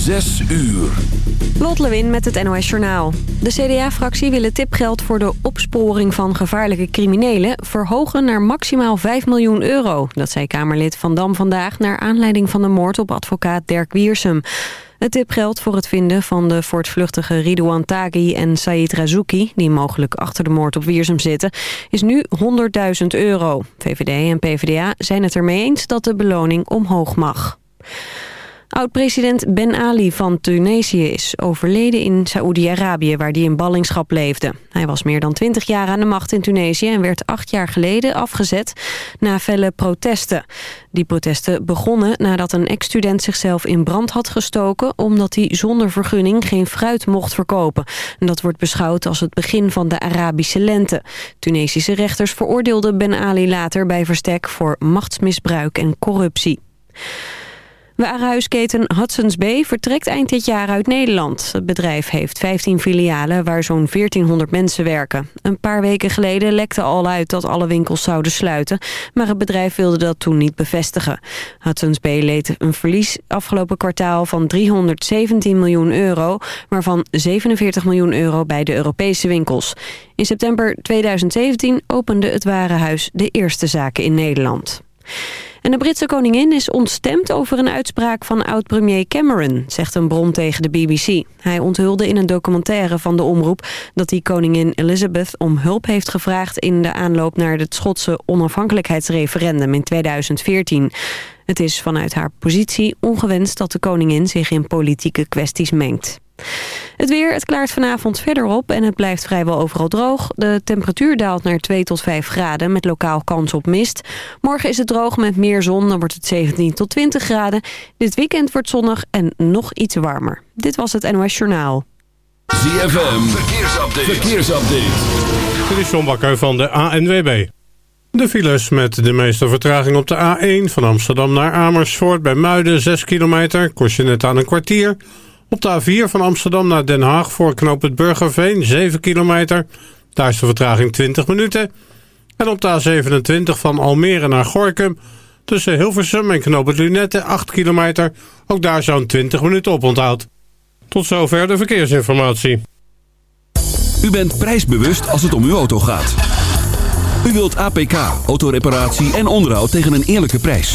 Zes uur. Lot Lewin met het NOS Journaal. De CDA-fractie wil het tipgeld voor de opsporing van gevaarlijke criminelen... verhogen naar maximaal 5 miljoen euro. Dat zei Kamerlid Van Dam vandaag... naar aanleiding van de moord op advocaat Dirk Wiersum. Het tipgeld voor het vinden van de voortvluchtige Ridouan Taghi en Said Razouki... die mogelijk achter de moord op Wiersum zitten, is nu 100.000 euro. VVD en PvdA zijn het ermee eens dat de beloning omhoog mag. Oud-president Ben Ali van Tunesië is overleden in Saoedi-Arabië... waar hij in ballingschap leefde. Hij was meer dan twintig jaar aan de macht in Tunesië... en werd acht jaar geleden afgezet na felle protesten. Die protesten begonnen nadat een ex-student zichzelf in brand had gestoken... omdat hij zonder vergunning geen fruit mocht verkopen. En dat wordt beschouwd als het begin van de Arabische lente. Tunesische rechters veroordeelden Ben Ali later bij verstek... voor machtsmisbruik en corruptie. Warenhuisketen Hudson's Bay vertrekt eind dit jaar uit Nederland. Het bedrijf heeft 15 filialen waar zo'n 1400 mensen werken. Een paar weken geleden lekte al uit dat alle winkels zouden sluiten... maar het bedrijf wilde dat toen niet bevestigen. Hudson's Bay leed een verlies afgelopen kwartaal van 317 miljoen euro... waarvan 47 miljoen euro bij de Europese winkels. In september 2017 opende het warenhuis de eerste zaken in Nederland. En de Britse koningin is ontstemd over een uitspraak van oud-premier Cameron, zegt een bron tegen de BBC. Hij onthulde in een documentaire van de omroep dat hij koningin Elizabeth om hulp heeft gevraagd in de aanloop naar het Schotse onafhankelijkheidsreferendum in 2014. Het is vanuit haar positie ongewenst dat de koningin zich in politieke kwesties mengt. Het weer, het klaart vanavond verder op en het blijft vrijwel overal droog. De temperatuur daalt naar 2 tot 5 graden met lokaal kans op mist. Morgen is het droog met meer zon, dan wordt het 17 tot 20 graden. Dit weekend wordt zonnig en nog iets warmer. Dit was het NOS Journaal. ZFM, verkeersupdate. verkeersupdate. Dit is John Bakker van de ANWB. De files met de meeste vertraging op de A1 van Amsterdam naar Amersfoort bij Muiden 6 kilometer. Kost je net aan een kwartier... Op de A4 van Amsterdam naar Den Haag voor knoop het Burgerveen 7 kilometer. Daar is de vertraging 20 minuten. En op de A27 van Almere naar Gorkum tussen Hilversum en knoop het Lunette 8 kilometer. Ook daar zo'n 20 minuten op onthoud. Tot zover de verkeersinformatie. U bent prijsbewust als het om uw auto gaat. U wilt APK, autoreparatie en onderhoud tegen een eerlijke prijs.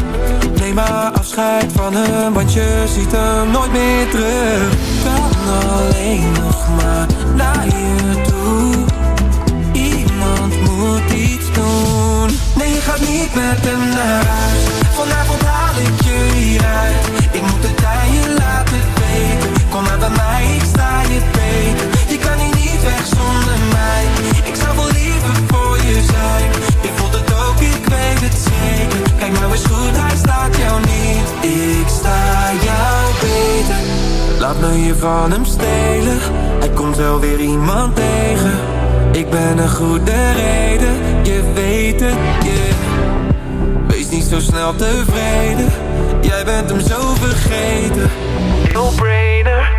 Neem maar afscheid van hem, want je ziet hem nooit meer terug. Kan alleen nog maar naar je toe. Iemand moet iets doen. Nee, je gaat niet met hem naar huis. Vanavond haal ik je hieruit. Ik moet het aan laten weten. Kom maar bij mij, ik sta van hem stelen. Hij komt wel weer iemand tegen. Ik ben een goede reden, je weet het, yeah. Wees niet zo snel tevreden, jij bent hem zo vergeten. No-brainer.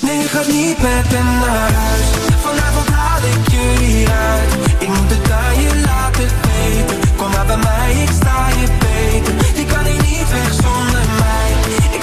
Nee, je gaat niet met hem naar huis. Vanavond haal ik je hieruit. Ik moet het aan je laten weten. Kom maar bij mij, ik sta je beter. Je kan hier niet weg zonder mij. Ik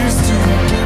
to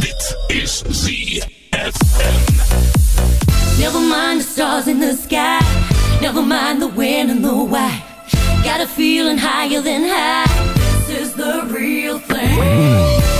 Dit is ZFM. Never mind the stars in the sky. Never mind the when and the why. Got a feeling higher than high. This is the real thing. Hmm.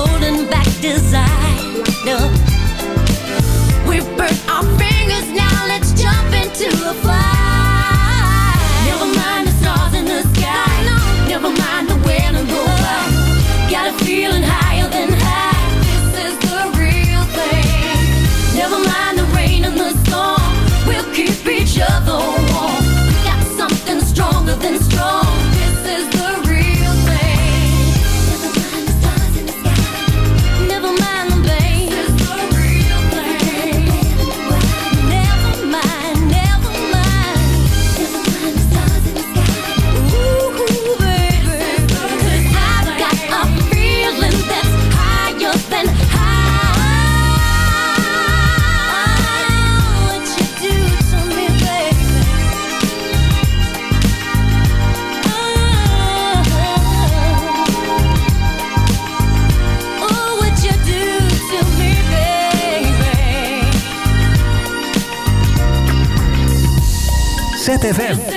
no. ZFM.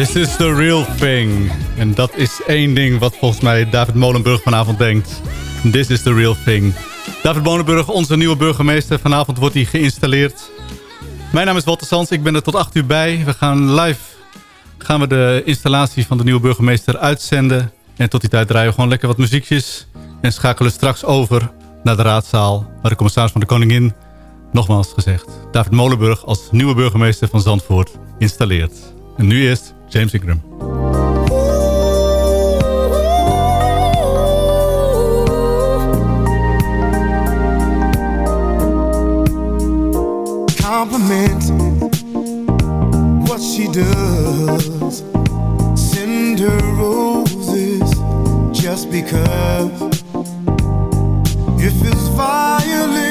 This is the real thing. En dat is één ding wat volgens mij David Molenburg vanavond denkt. This is the real thing. David Molenburg, onze nieuwe burgemeester. Vanavond wordt hij geïnstalleerd. Mijn naam is Walter Sans, ik ben er tot 8 uur bij. We gaan live gaan we de installatie van de nieuwe burgemeester uitzenden. En tot die tijd draaien we gewoon lekker wat muziekjes. En schakelen straks over naar de raadzaal... waar de commissaris van de Koningin, nogmaals gezegd... David Molenburg als nieuwe burgemeester van Zandvoort installeert. En nu eerst James Ingram. Compliment what she does. Send her roses just because. If it's violent.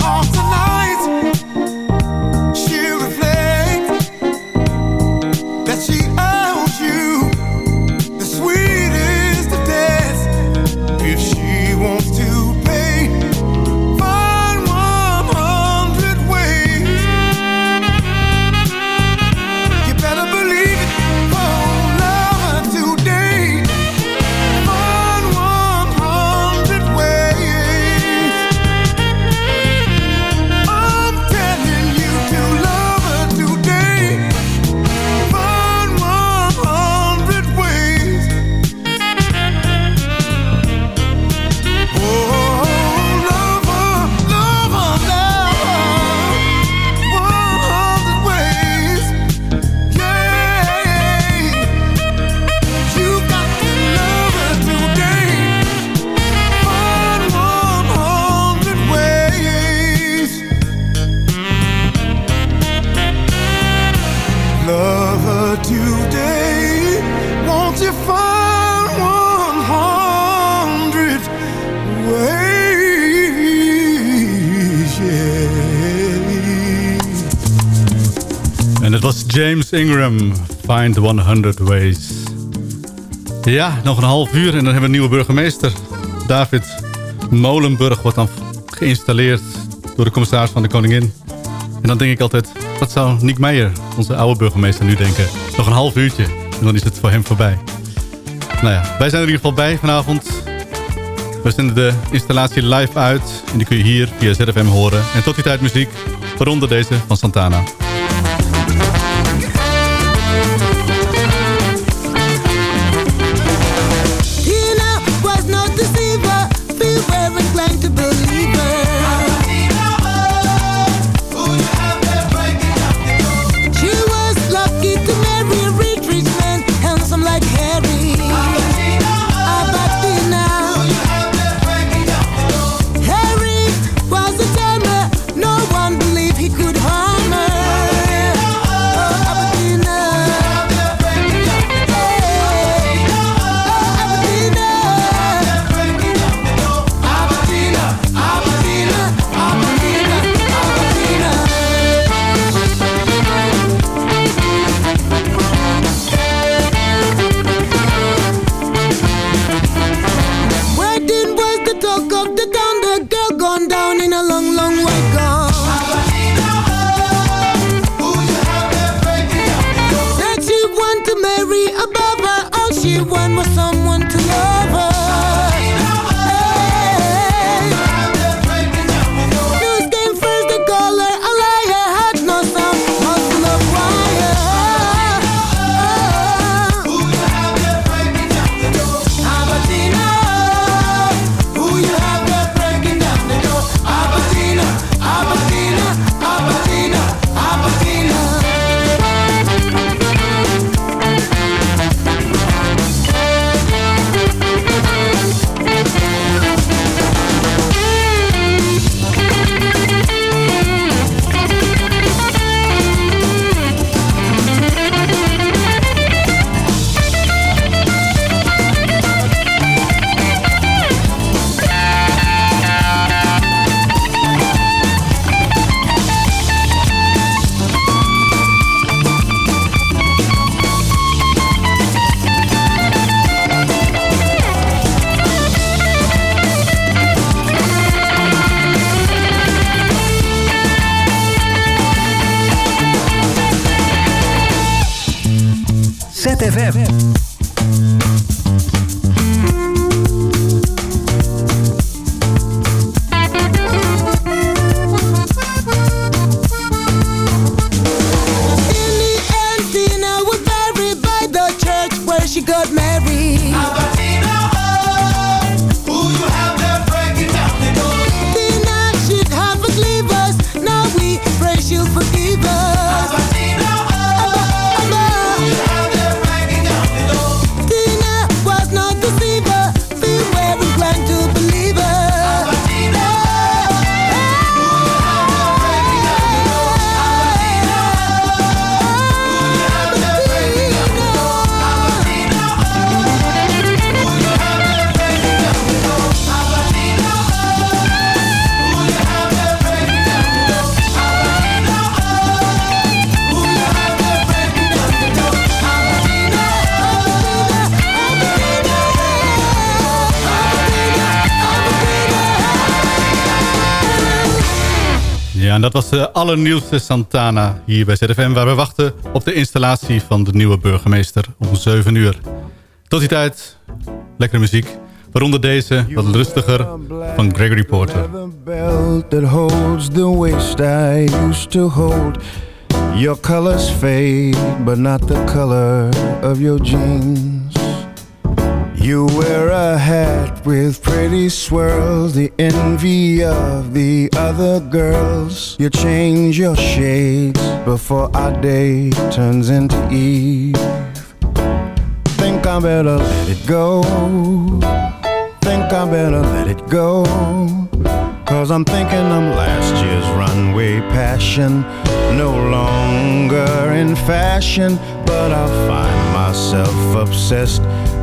all Find 100 Ways. Ja, nog een half uur en dan hebben we een nieuwe burgemeester. David Molenburg wordt dan geïnstalleerd door de commissaris van de Koningin. En dan denk ik altijd, wat zou Nick Meijer, onze oude burgemeester, nu denken? Nog een half uurtje en dan is het voor hem voorbij. Nou ja, wij zijn er in ieder geval bij vanavond. We zenden de installatie live uit en die kun je hier via ZFM horen. En tot die tijd muziek, waaronder deze van Santana. Allernieuwste Santana hier bij ZFM... waar we wachten op de installatie van de nieuwe burgemeester om 7 uur. Tot die tijd, lekkere muziek. Waaronder deze, wat rustiger, van Gregory Porter. Your colors fade, but not the color of your jeans. You wear a hat with pretty swirls, the envy of the other girls. You change your shades before our day turns into eve. Think I better let it go. Think I better let it go. Cause I'm thinking I'm last year's runway passion. No longer in fashion, but I find myself obsessed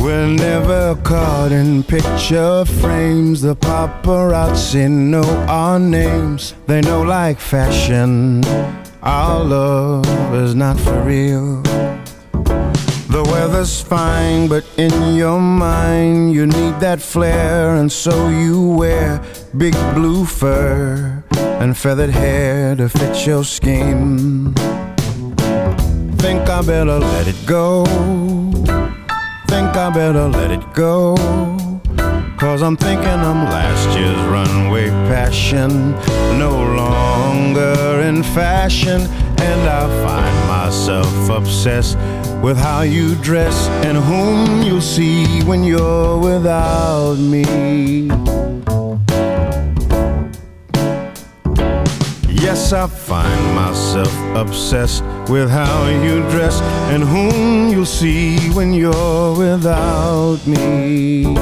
We're never caught in picture frames. The paparazzi know our names. They know like fashion. Our love is not for real. The weather's fine, but in your mind you need that flair, and so you wear big blue fur and feathered hair to fit your scheme. Think I better let it go. Think I better let it go. Cause I'm thinking I'm last year's runway passion, no longer in fashion, and I find myself obsessed with how you dress and whom you'll see when you're without me. Yes, I find myself obsessed with how you dress and whom you'll see when you're without me.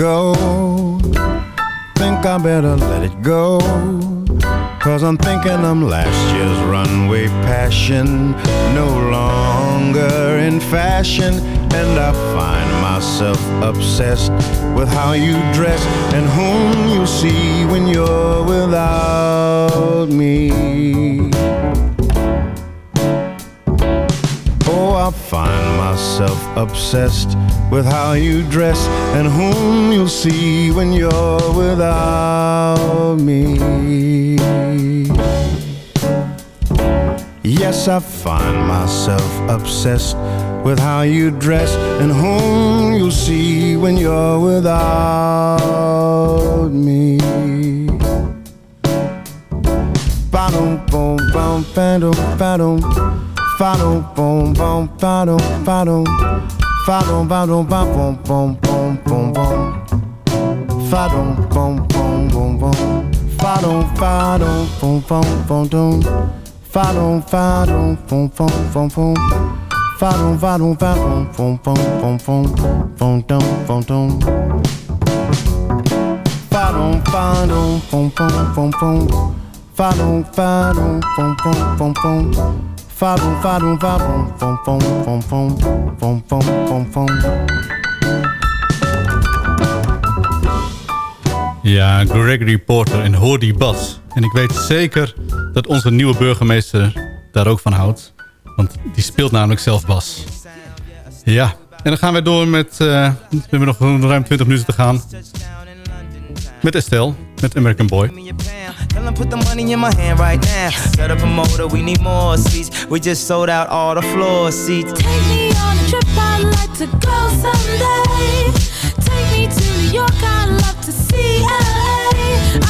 Go. Think I better let it go. Cause I'm thinking I'm last year's runway passion, no longer in fashion. And I find myself obsessed with how you dress and whom you see when you're without me. Oh, I find myself obsessed with how you dress and whom you'll see when you're without me. Yes, I find myself obsessed with how you dress and whom you'll see when you're without me. Ba-dum, boom, bum, ba-dum, ba-dum. Fa-dum, boom. Fa-dum, ba-dum, ba-bum, bum, bum, bum, bum. Fa-dum, bum, bum, bum, bum. Fa-dum, fa-dum, bum, bum, bum, dum. Fa-dum, fa-dum, bum, bum, bum, bum. Fa-dum, fa-dum, fa-dum, bum, bum, bum, bum. Bum, dum, bum, dum. Fa-dum, fa-dum, bum, bum, bum, bum. Fa-dum, fa-dum, bum, bum, bum, bum. Bum, bum, bum. Ja, Gregory Porter en Hoor Bas. En ik weet zeker dat onze nieuwe burgemeester daar ook van houdt. Want die speelt namelijk zelf bas. Ja, en dan gaan wij door met... eh, we hebben nog ruim 20 minuten te gaan. Met Estelle, met American Boy. Tell them put the money in my hand right now. Set up a motor, we need more seats. We just sold out all the floor seats. Take me on a trip, I'd like to go someday. Take me to New York, I'd love to see LA.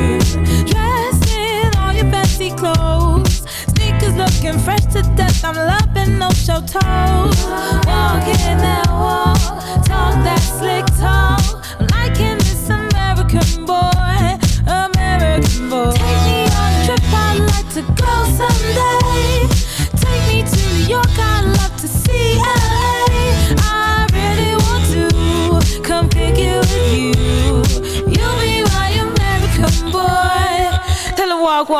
I'm loving no show toes. Walking that walk,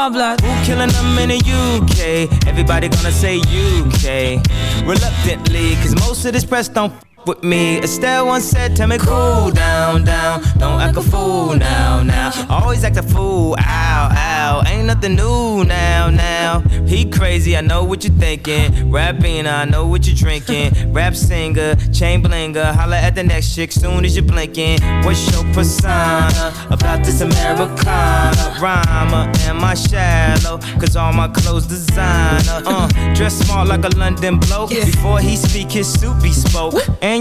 walk. Who killing them in the UK? Everybody gonna say UK. Reluctantly, cause most of this press don't with me. Estelle once said, Tell me cool down, down. Don't act a fool now, now. Always act a fool, ow, ow. Ain't nothing new now, now. He crazy, I know what you're thinking. Rapping, I know what you're drinking. Rap singer, chain blinger. Holla at the next chick soon as you're blinking. What's your persona about this Americana? Rhymer, am I shallow? Cause all my clothes designer. Uh, dress smart like a London bloke. Before he speak, his suit be spoke. And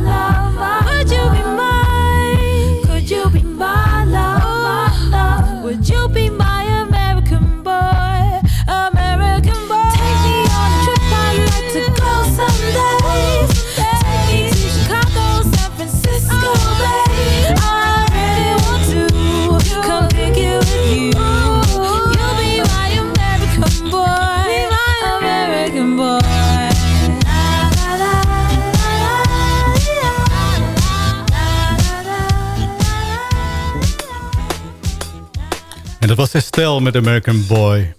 Estelle met American Boy.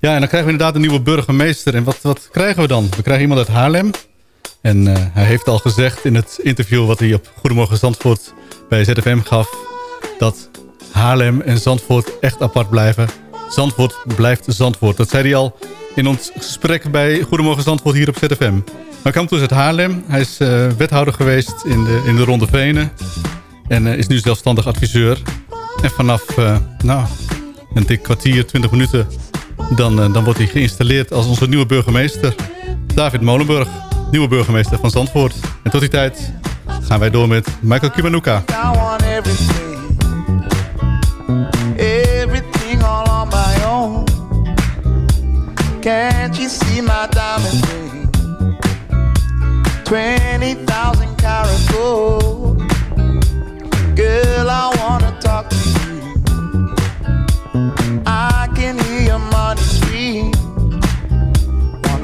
Ja, en dan krijgen we inderdaad een nieuwe burgemeester. En wat, wat krijgen we dan? We krijgen iemand uit Haarlem. En eh, hij heeft al gezegd in het interview wat hij op Goedemorgen Zandvoort bij ZFM gaf... dat Haarlem en Zandvoort echt apart blijven. Zandvoort blijft Zandvoort. Dat zei hij al in ons gesprek bij Goedemorgen Zandvoort hier op ZFM. Hij komt dus uit Haarlem. Hij is eh, wethouder geweest in de, in de Ronde Venen. En eh, is nu zelfstandig adviseur. En vanaf nou, een dik kwartier, 20 minuten... Dan, eh, dan wordt hij geïnstalleerd als onze nieuwe burgemeester. David Molenburg, nieuwe burgemeester van Zandvoort. En tot die tijd gaan wij door met Michael Kiwanuka. Can't see my diamond ring? Twenty thousand karat gold. Girl, I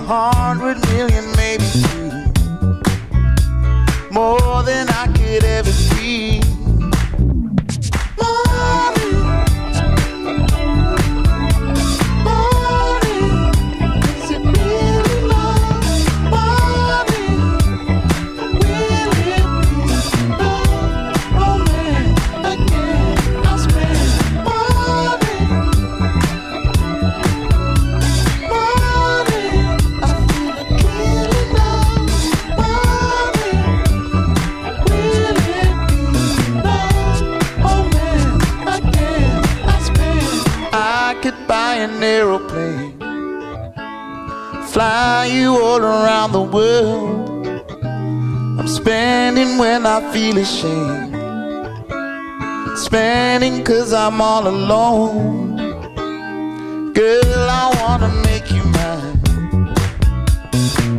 hundred million, maybe. More than I could ever be. I feel ashamed, spending cause I'm all alone. Girl, I wanna make you mine.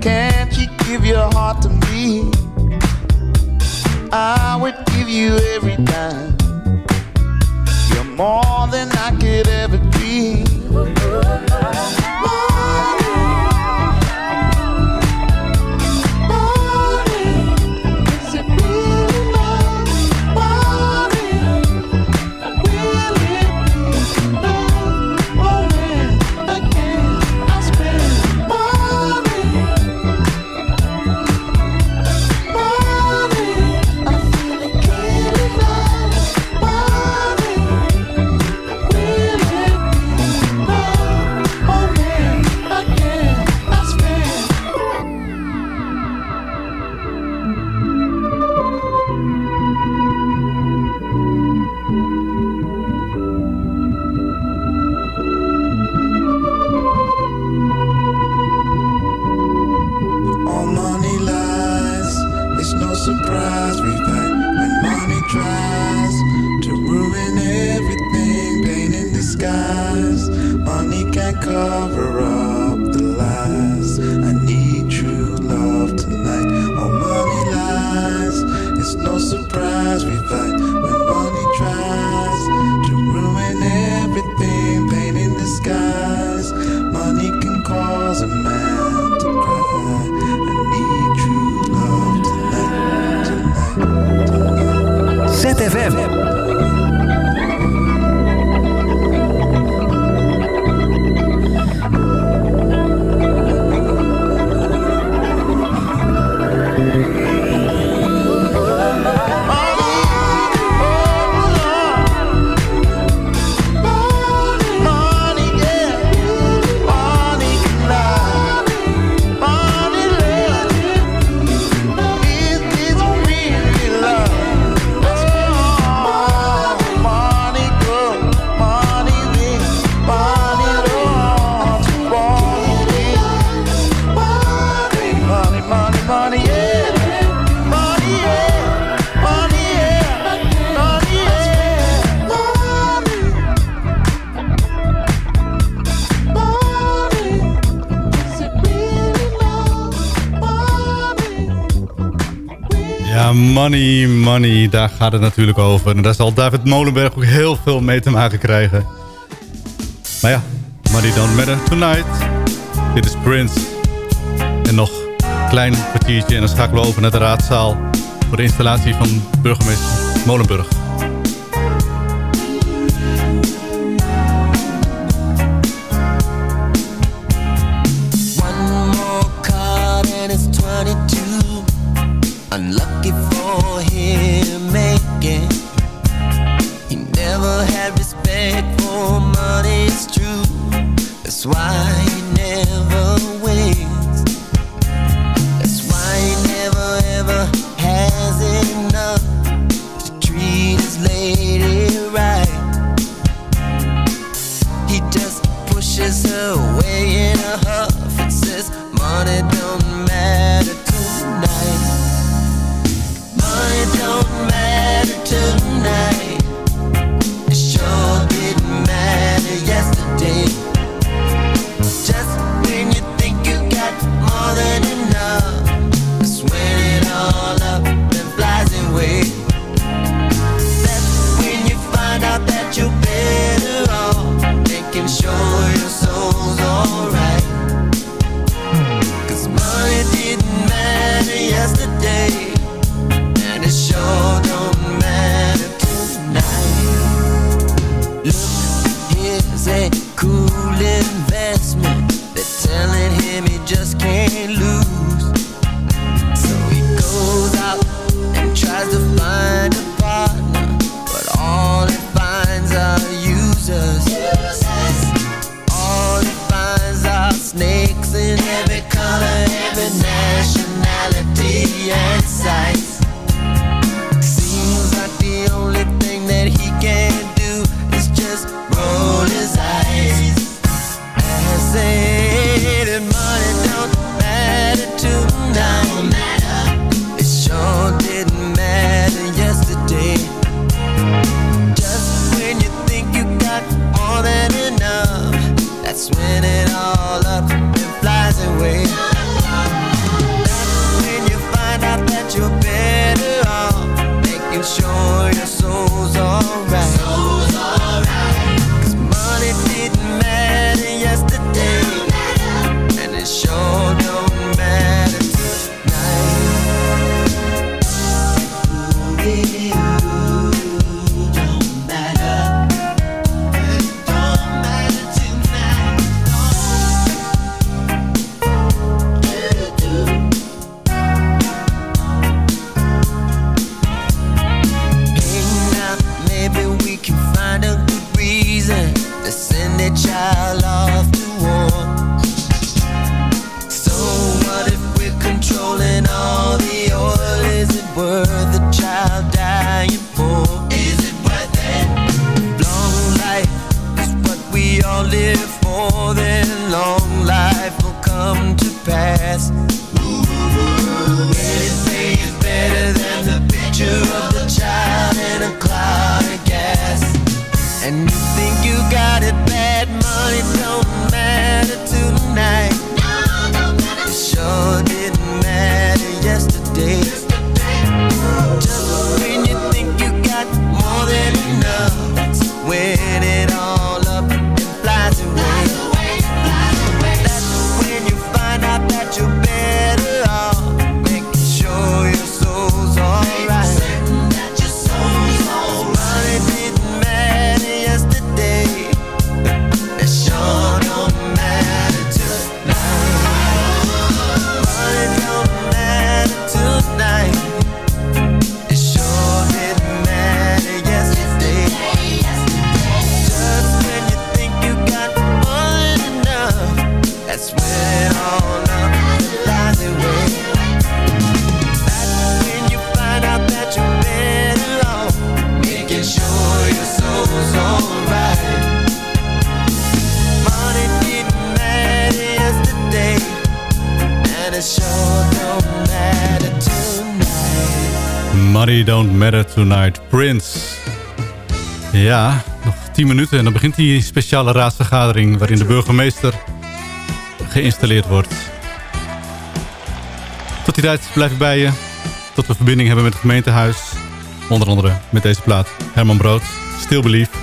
Can't you give your heart to me? I would give you every dime. You're more than I could ever be. money, money, daar gaat het natuurlijk over. En daar zal David Molenberg ook heel veel mee te maken krijgen. Maar ja, money don't matter tonight. Dit is Prince. En nog een klein kwartiertje en dan schakelen we over naar de raadzaal... voor de installatie van burgemeester Molenburg. respect for money is true. That's why. Money Don't Matter Tonight, Prince. Ja, nog 10 minuten en dan begint die speciale raadsvergadering... waarin de burgemeester geïnstalleerd wordt. Tot die tijd blijf ik bij je. Tot we verbinding hebben met het gemeentehuis. Onder andere met deze plaat. Herman Brood, Still Believe.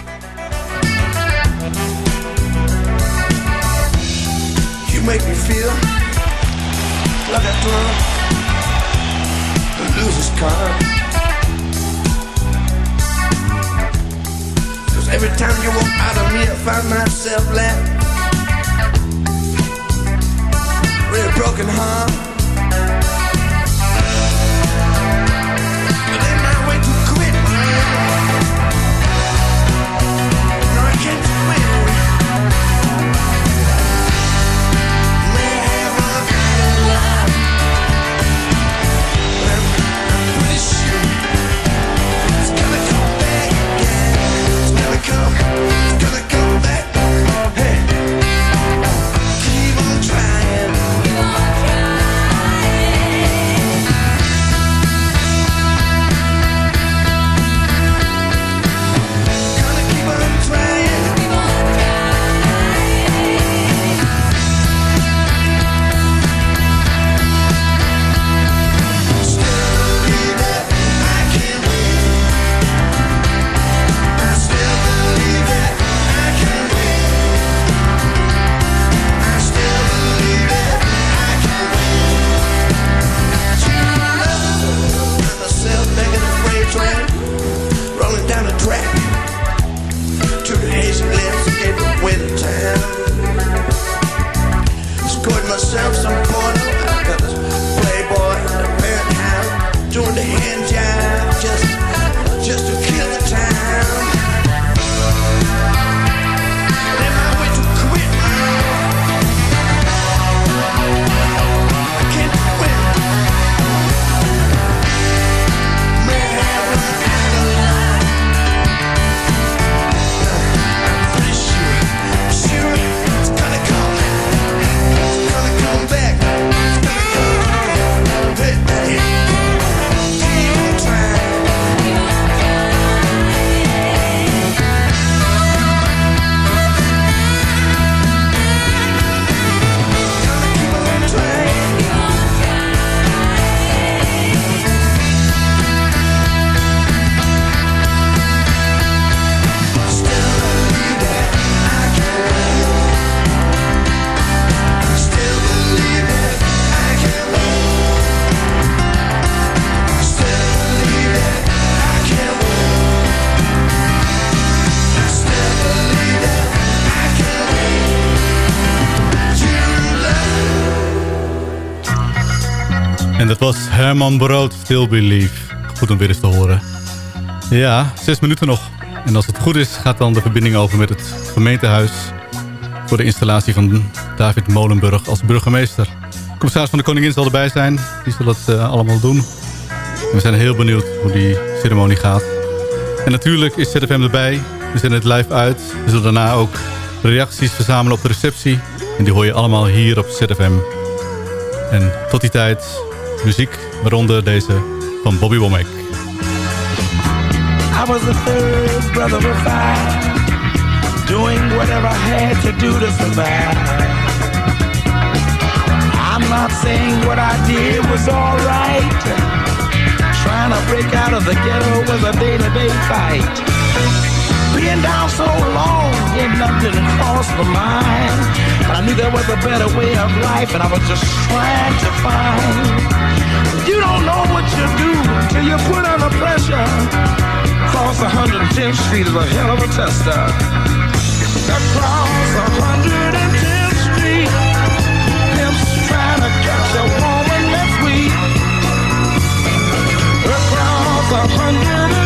Herman Brood, Still Believe. Goed om weer eens te horen. Ja, zes minuten nog. En als het goed is, gaat dan de verbinding over met het gemeentehuis... voor de installatie van David Molenburg als burgemeester. Commissaris van de Koningin zal erbij zijn. Die zal het eh, allemaal doen. En we zijn heel benieuwd hoe die ceremonie gaat. En natuurlijk is ZFM erbij. We zenden het live uit. We zullen daarna ook reacties verzamelen op de receptie. En die hoor je allemaal hier op ZFM. En tot die tijd muziek, waaronder deze van Bobby Womack. I was the third brother of five, doing whatever I had to do to survive. I'm not saying what I did was alright. Trying to break out of the ghetto was a day-to-day fight. Being down so long, yet nothing crossed my mind. But I knew there was a better way of life, and I was just trying to find. You don't know what you do till you put under pressure. Across 110th Street is a hell of a tester. Across 110th Street, pimps trying to catch a woman that's weak. Across 110th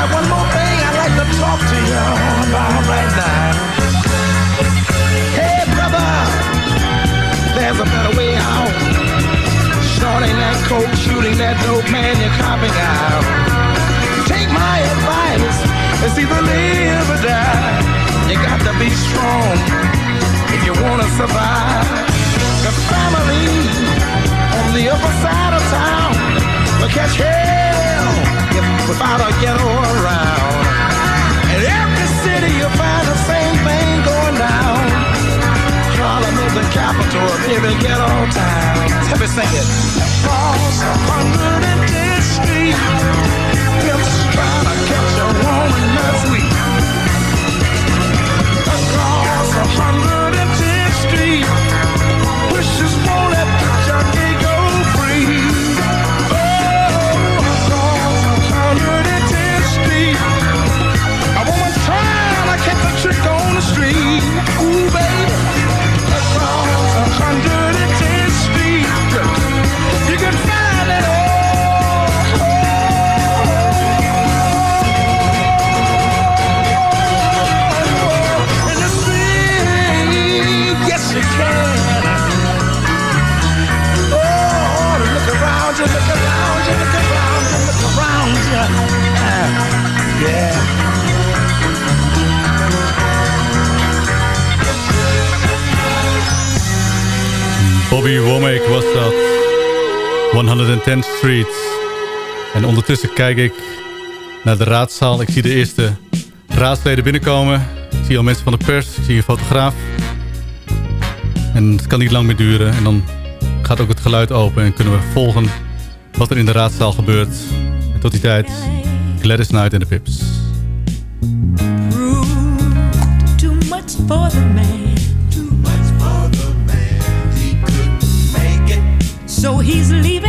got one more thing I'd like to talk to you about right now. Hey, brother, there's a better way out. Shorting that coke, shooting that dope man you're copping out. Take my advice, it's either live or die. You got to be strong if you want to survive. The family on the upper side of town will catch hell if without a ghetto around. In every city you find the same thing going down. Harlem is the capital of every ghetto town. Let me sing it. Across 110th Street, pimps trying to catch a woman that's weak. Across 110th Bobby Womack was dat. 110th Street. En ondertussen kijk ik naar de raadzaal. Ik zie de eerste raadsleden binnenkomen. Ik zie al mensen van de pers. Ik zie een fotograaf. En het kan niet lang meer duren. En dan gaat ook het geluid open. En kunnen we volgen wat er in de raadzaal gebeurt. En tot die tijd, Gladys Knight en de Pips. Too much for the man. Too much for the man. He couldn't make it. So he's leaving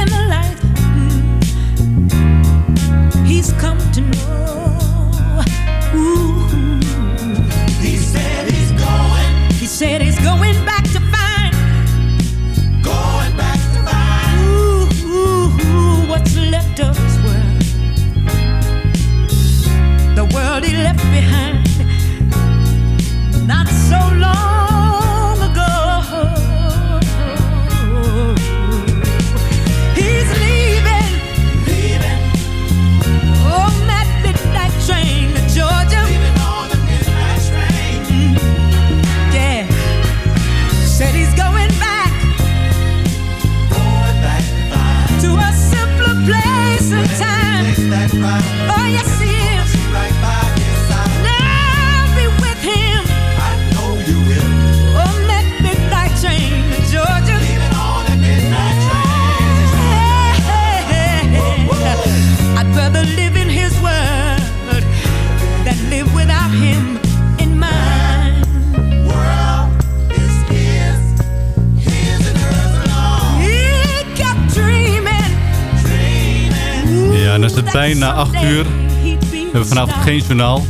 bijna 8 uur. We hebben vanavond geen journaal.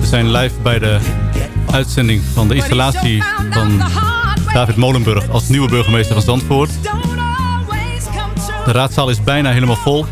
We zijn live bij de uitzending van de installatie van David Molenburg als nieuwe burgemeester van Zandvoort. De raadzaal is bijna helemaal vol.